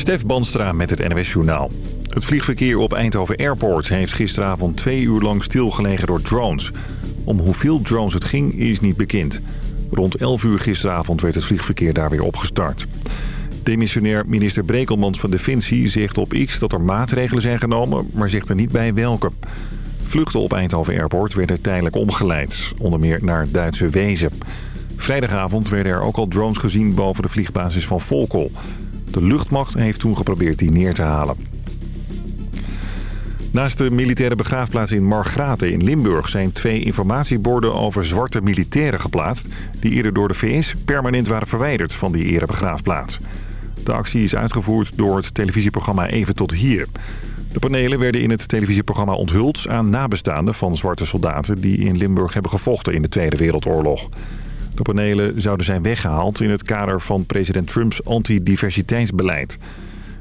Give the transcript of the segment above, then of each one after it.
Stef Banstra met het NWS Journaal. Het vliegverkeer op Eindhoven Airport heeft gisteravond twee uur lang stilgelegen door drones. Om hoeveel drones het ging is niet bekend. Rond 11 uur gisteravond werd het vliegverkeer daar weer opgestart. Demissionair minister Brekelmans van Defensie zegt op X dat er maatregelen zijn genomen, maar zegt er niet bij welke. Vluchten op Eindhoven Airport werden tijdelijk omgeleid, onder meer naar Duitse Wezen. Vrijdagavond werden er ook al drones gezien boven de vliegbasis van Volkel. De luchtmacht heeft toen geprobeerd die neer te halen. Naast de militaire begraafplaats in Margraten in Limburg... zijn twee informatieborden over zwarte militairen geplaatst... die eerder door de VS permanent waren verwijderd van die erebegraafplaats. De actie is uitgevoerd door het televisieprogramma Even tot Hier. De panelen werden in het televisieprogramma onthuld aan nabestaanden van zwarte soldaten... die in Limburg hebben gevochten in de Tweede Wereldoorlog. De panelen zouden zijn weggehaald in het kader van president Trumps antidiversiteitsbeleid.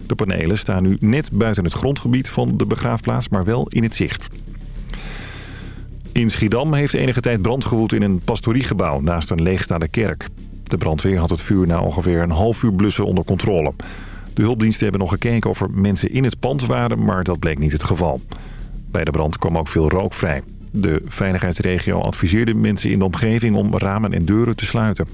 De panelen staan nu net buiten het grondgebied van de begraafplaats, maar wel in het zicht. In Schiedam heeft enige tijd brand gewoed in een pastoriegebouw naast een leegstaande kerk. De brandweer had het vuur na ongeveer een half uur blussen onder controle. De hulpdiensten hebben nog gekeken of er mensen in het pand waren, maar dat bleek niet het geval. Bij de brand kwam ook veel rook vrij. De veiligheidsregio adviseerde mensen in de omgeving om ramen en deuren te sluiten.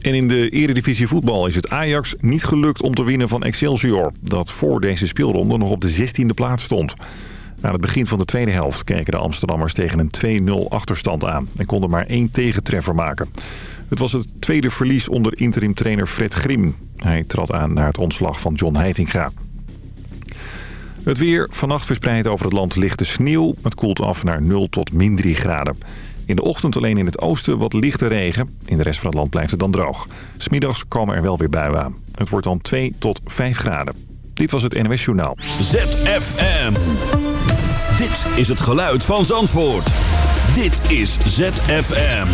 En in de eredivisie voetbal is het Ajax niet gelukt om te winnen van Excelsior... dat voor deze speelronde nog op de 16e plaats stond. Aan het begin van de tweede helft keken de Amsterdammers tegen een 2-0 achterstand aan... en konden maar één tegentreffer maken. Het was het tweede verlies onder interim-trainer Fred Grim. Hij trad aan naar het ontslag van John Heitinga. Het weer. Vannacht verspreidt over het land lichte sneeuw. Het koelt af naar 0 tot min 3 graden. In de ochtend alleen in het oosten wat lichte regen. In de rest van het land blijft het dan droog. Smiddags komen er wel weer buien aan. Het wordt dan 2 tot 5 graden. Dit was het NWS Journaal. ZFM. Dit is het geluid van Zandvoort. Dit is ZFM.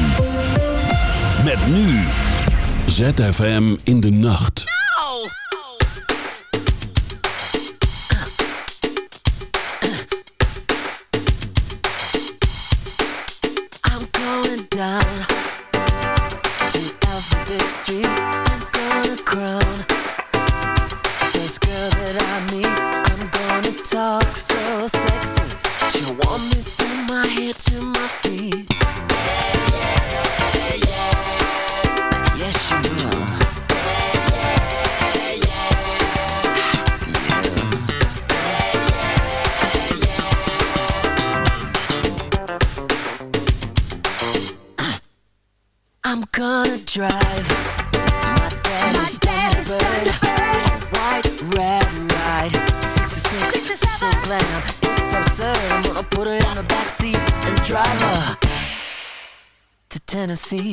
Met nu. ZFM in de nacht. Down Tennessee.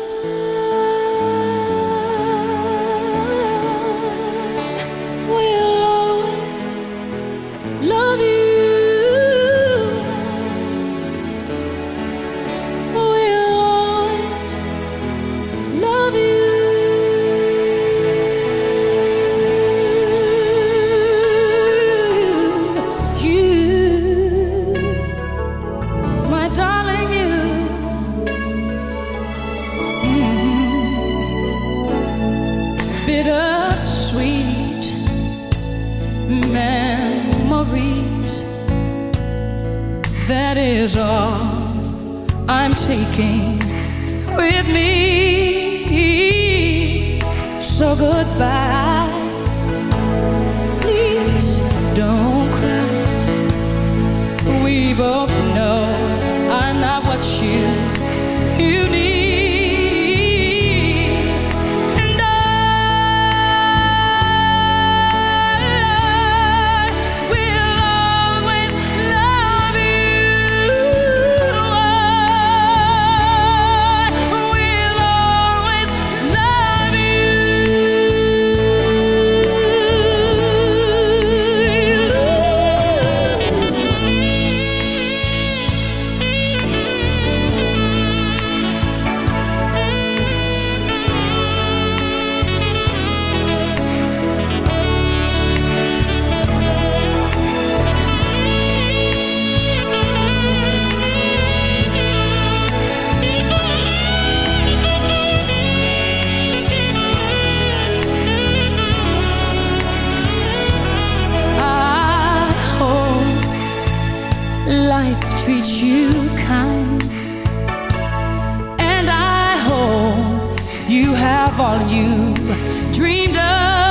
life treats you kind. And I hope you have all you dreamed of.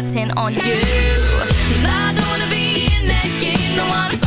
got ten on you. I don't wanna be in that game, no wanna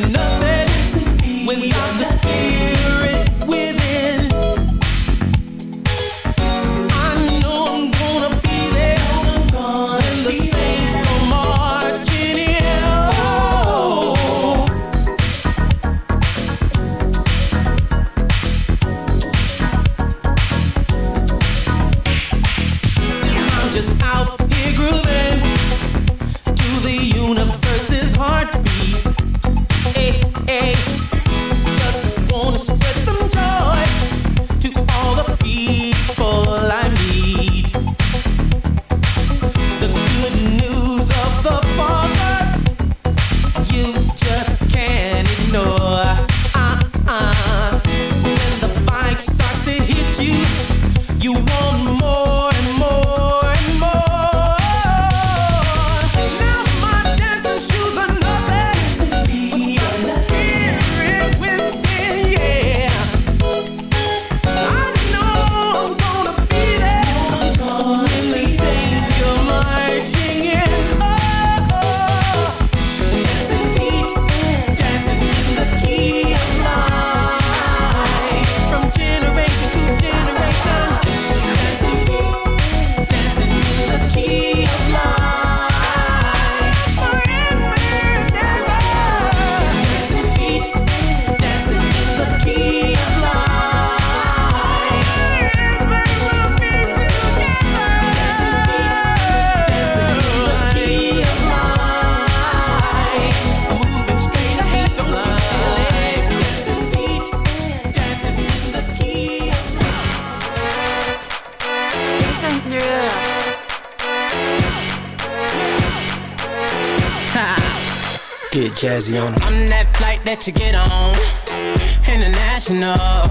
you're Get jazzy on. Em. I'm that flight that you get on. International.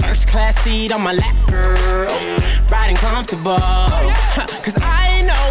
First class seat on my lap, girl. Riding comfortable. Cause I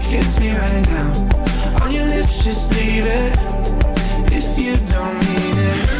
kiss me right now. On your lips, just leave it. If you don't mean it.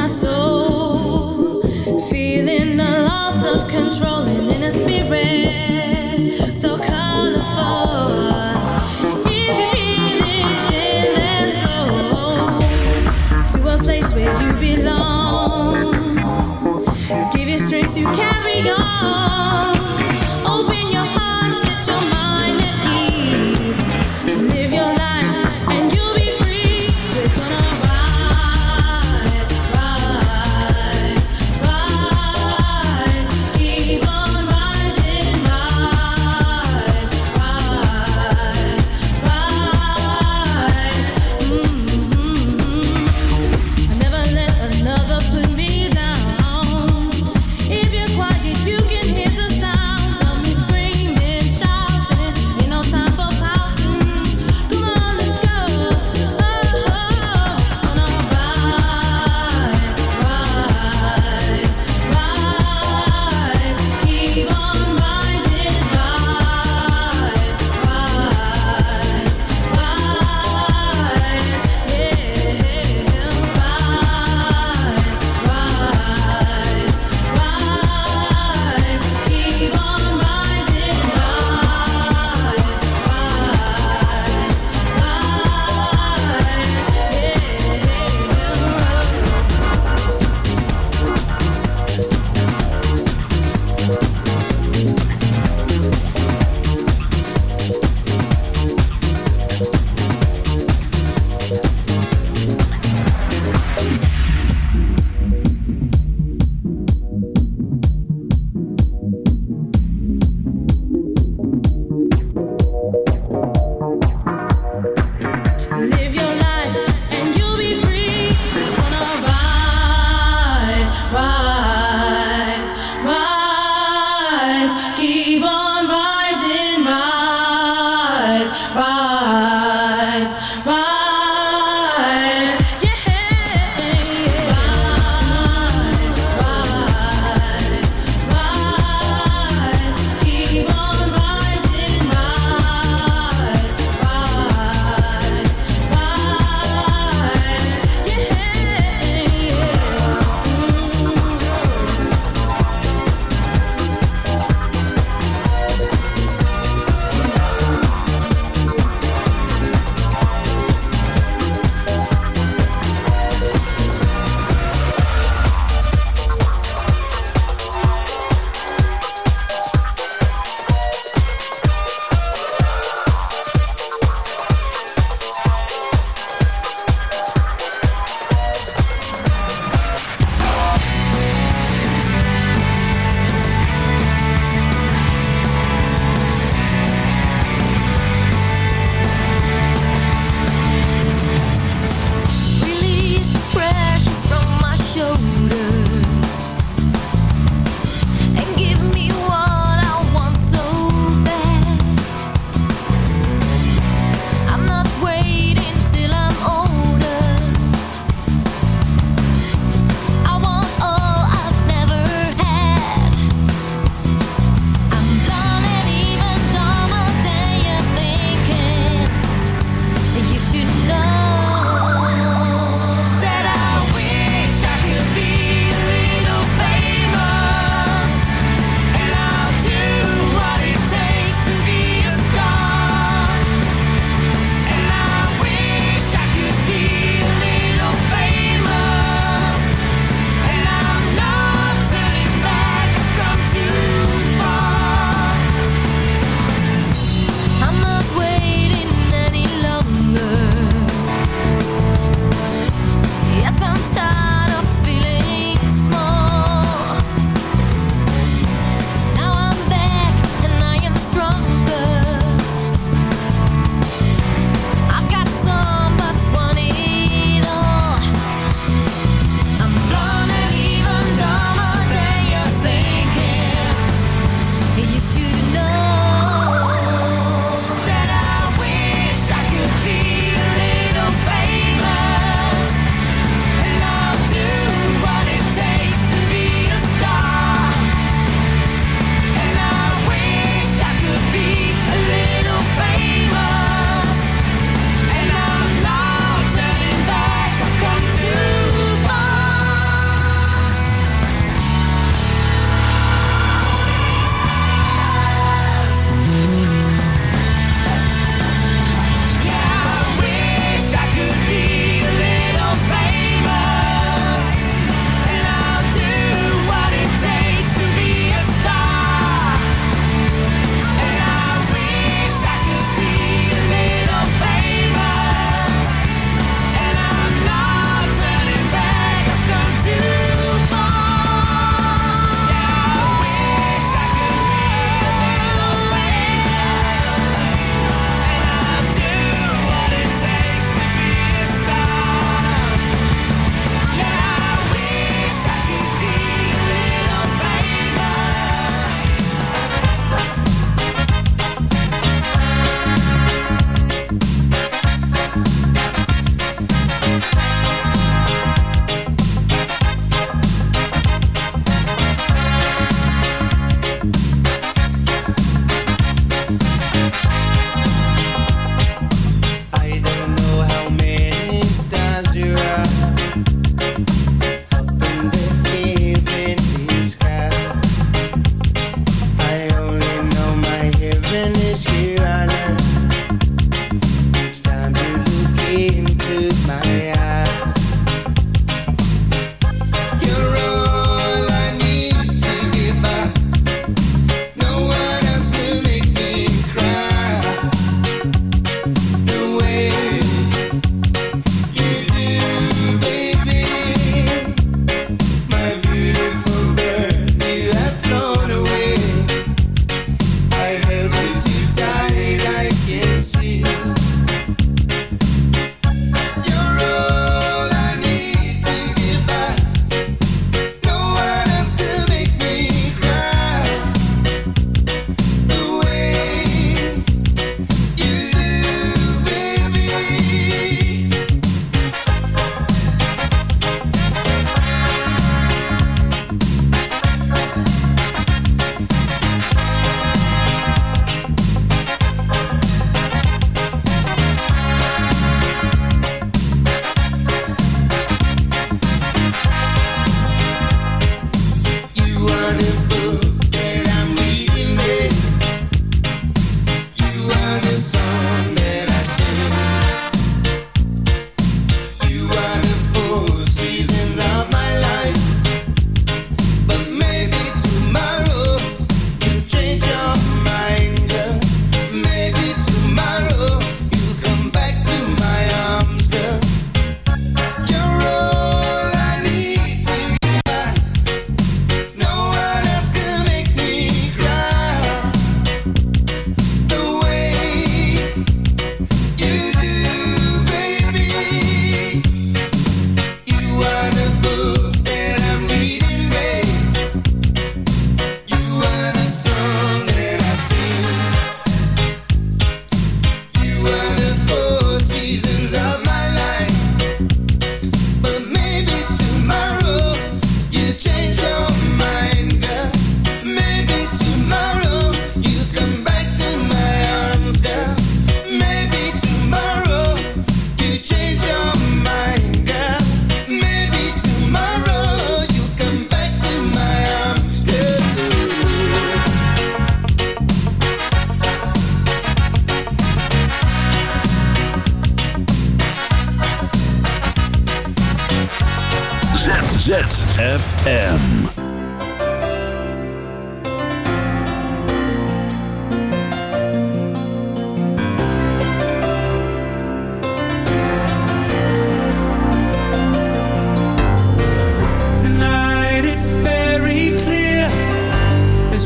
my soul.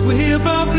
We're both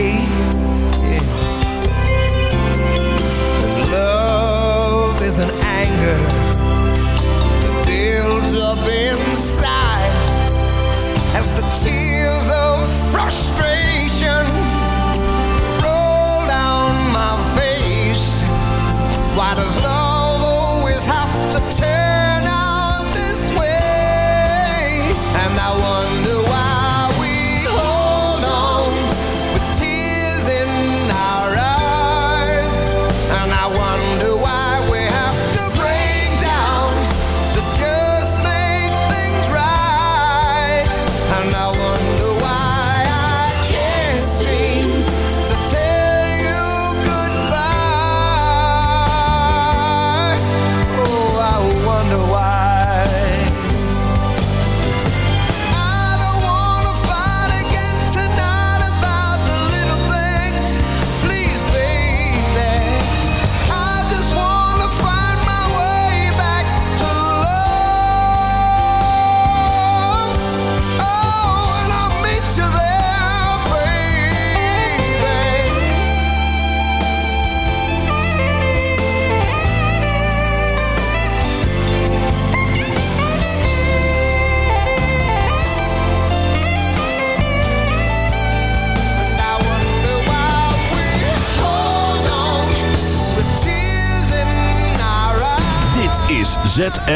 day